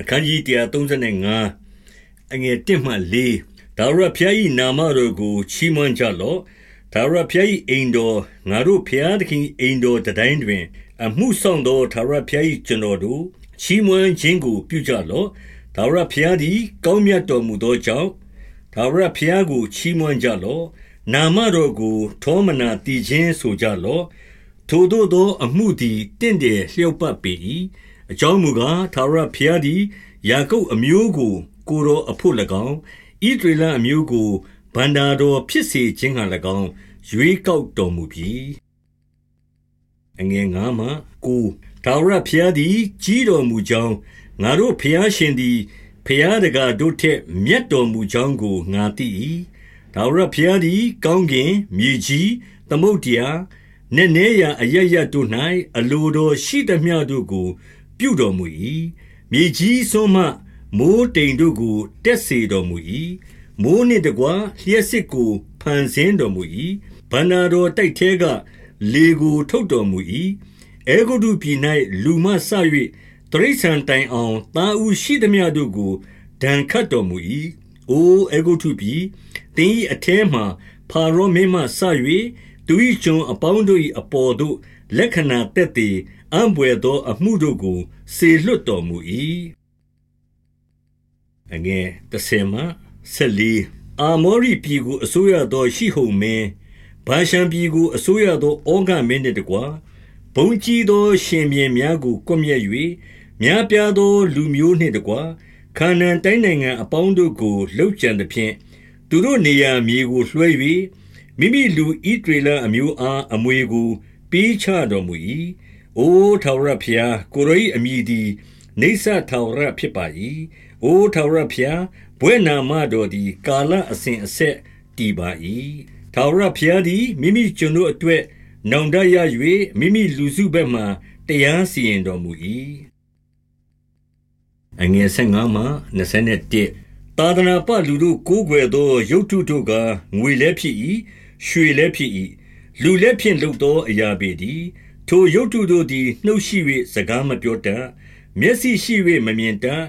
အခန်းကြီး135အငယ်1မှ4ဒါဝရဖျား၏နာမတော်ကိုချီးမွမ်းကြလော့ဒါဝရဖျား၏အိမ်တော်ငါတို့ဖျားသခင်အိမ်တော်တိုင်းတွင် အမှုဆောင်သောဒါဝရဖျား၏ကျွန်တော်တို့ချီးမွမ်းခြင်းကိုပြုကြလော့ဒါဝရဖျားသည် ကောင်းမြတ်တော်မူသောကြောင့်ဒါဝရဖျားကိုချီးမွမ်းကြလော့နာမတော်ကို ထောမနာတည်ခြင်းဆိုကြလော့ထိုတို့သော အမှုသည်တင့်တယ်လျောက်ပတ်ပေ၏ အကြောင်းမူကား ထာဝရဘုရားသည် ယာကုပ်အမျိုးကို ကိုတော်အဖို့၎င်းဣဒရလအမျိုးကိုဗန္တာတော်ဖြစ်စေခြင်းဟံ၎င်း ရွေးကောက်တော်မူပြီးအငယ်ငါမှကိုထာဝရဘုရားသည် ကြီးတော်မူကြောင်း ငါတို့ ဘုရားရှင်သည် ဘုရားတကားတို့ထက် မြတ်တော်မူကြောင်းကို ငါသိ၏ထာဝရဘုရားသည် ကောင်းကင် မြေကြီး သမုတ်တရားနည်းနည်းရာအရရတို့၌အလိုတော်ရှိသမျှတို့ကို ပြုတော်မူ၏မြေကြီးစွန်းမှမိုးတိမ်တို့ကို တက်စေတော်မူ၏မိုးနှင့်တကွလျှက်စစ်ကိုဖန်ဆင်းတော်မူ၏ဗန္နာတော်တိုက်ထဲကလေကိုထုတ်တော်မူ၏အေဂုတုပြည်၌လူမဆ၍တရိษံတိုင်အောင်သားဦးရှိသည်များတို့ကိုဒဏ်ခတ်တော်မူ၏အိုအေဂုတုပြည်တင်း၏အထဲမှဖာရောမင်းမှဆ၍ သူ၏ကျွန်အပေါင်းတို့၏အပေါ်သို့ လက္ခဏာတက်သည်အံ့ဘွယ်သော အမှုတို့ကို စေလွှတ်တော်မူ၏အငယ်30မှ14အာမောရိပြည်ကို အစိုးရသော ရှိဟုန်မင်းဘာရှံပြည်ကို အစိုးရသော ဩဃမင်းနှင့်တကွာဘုံကြီးသော ရှင်ပြန်များကို ကွပ်မျက်၍များပြားသော လူမျိုးနှင့်တကွာခါနန်တိုင်းနိုင်ငံအပေါင်းတို့ကိုလှုပ်ကြံသဖြင့် သူတို့နေရာမြေကို လွှဲ၍ မိမိလူဣဒရေလအမျိုးအားအမွေကို ပေးချတော်မူ၏။အိုထာဝရဘုရားကိုရော၏အမည်သည်နေဆထာဝရဖြစ်ပါ၏။အိုထာဝရဘုရားဘွဲ့နာမတော်သည် ကာလအစဉ်အဆက်တည်ပါ၏။ထာဝရဘုရားသည်မိမိကျွန်တို့အတွက်နောင်တရ၍မိမိလူစုဘက်မှတရားစီရင်တော်မူ၏။အငယ်15မှ21 သာသနာပလူတို့ကိုးကွယ်သော ရုပ်ထုတို့ကငွေလည်းဖြစ်၏ရွှေလည်းဖြစ်၏လူလည်းဖြင့်လုပ်သောအရာပေတည်းထိုရုပ်တုတို့သည်နှုတ်ရှိ၍စကားမပြောတတ်မျက်စိရှိ၍မမြင်တတ်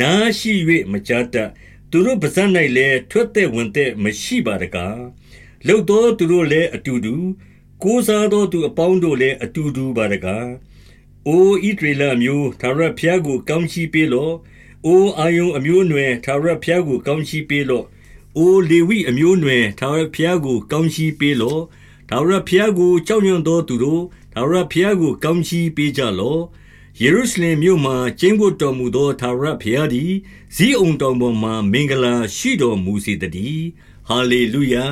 နားရှိ၍မကြားတတ်သူတို့ပါးစပ်၌လည်းထွက်သက်ဝင်သက်မရှိပါတကားလှုပ်သောသူတို့လည်းအတူတူကိုးစားသောသူအပေါင်းတို့လည်းအတူတူပါတကားအိုဣဒရေလမျိုးသာရဖျားကိုကောင်းချီးပေးလော့ အိုအာယုံအမျိုးအနွယ်သာရဖျားကို ကောင်းချီးပေးလော့အိုလေဝိအမျိုးအနွယ်သာရဖျားကို ကောင်းချီးပေးလော့ထာဝရဘုရားကိုကြောက်ရွံ့သောသူတို့ထာဝရဘုရားကို ကောင်းချီးပေးကြလော့ယေရုရှလင်မြို့မှကျင်းဝတ်တော်မူသောထာဝရဘုရားသည်ဇီးအုံတော်ပေါ်မှမင်္ဂလာရှိတော်မူစေတည်းဟာလေလုယာ